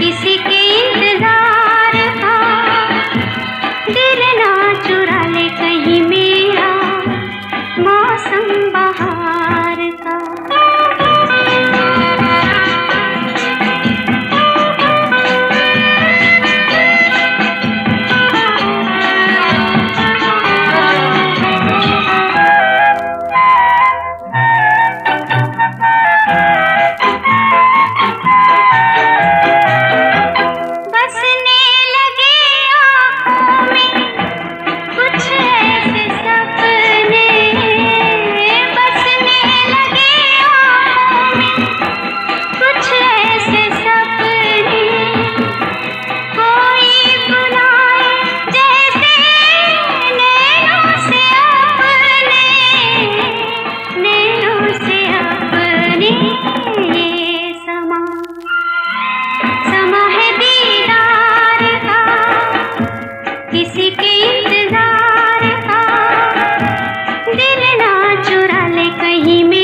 किसी कहीं में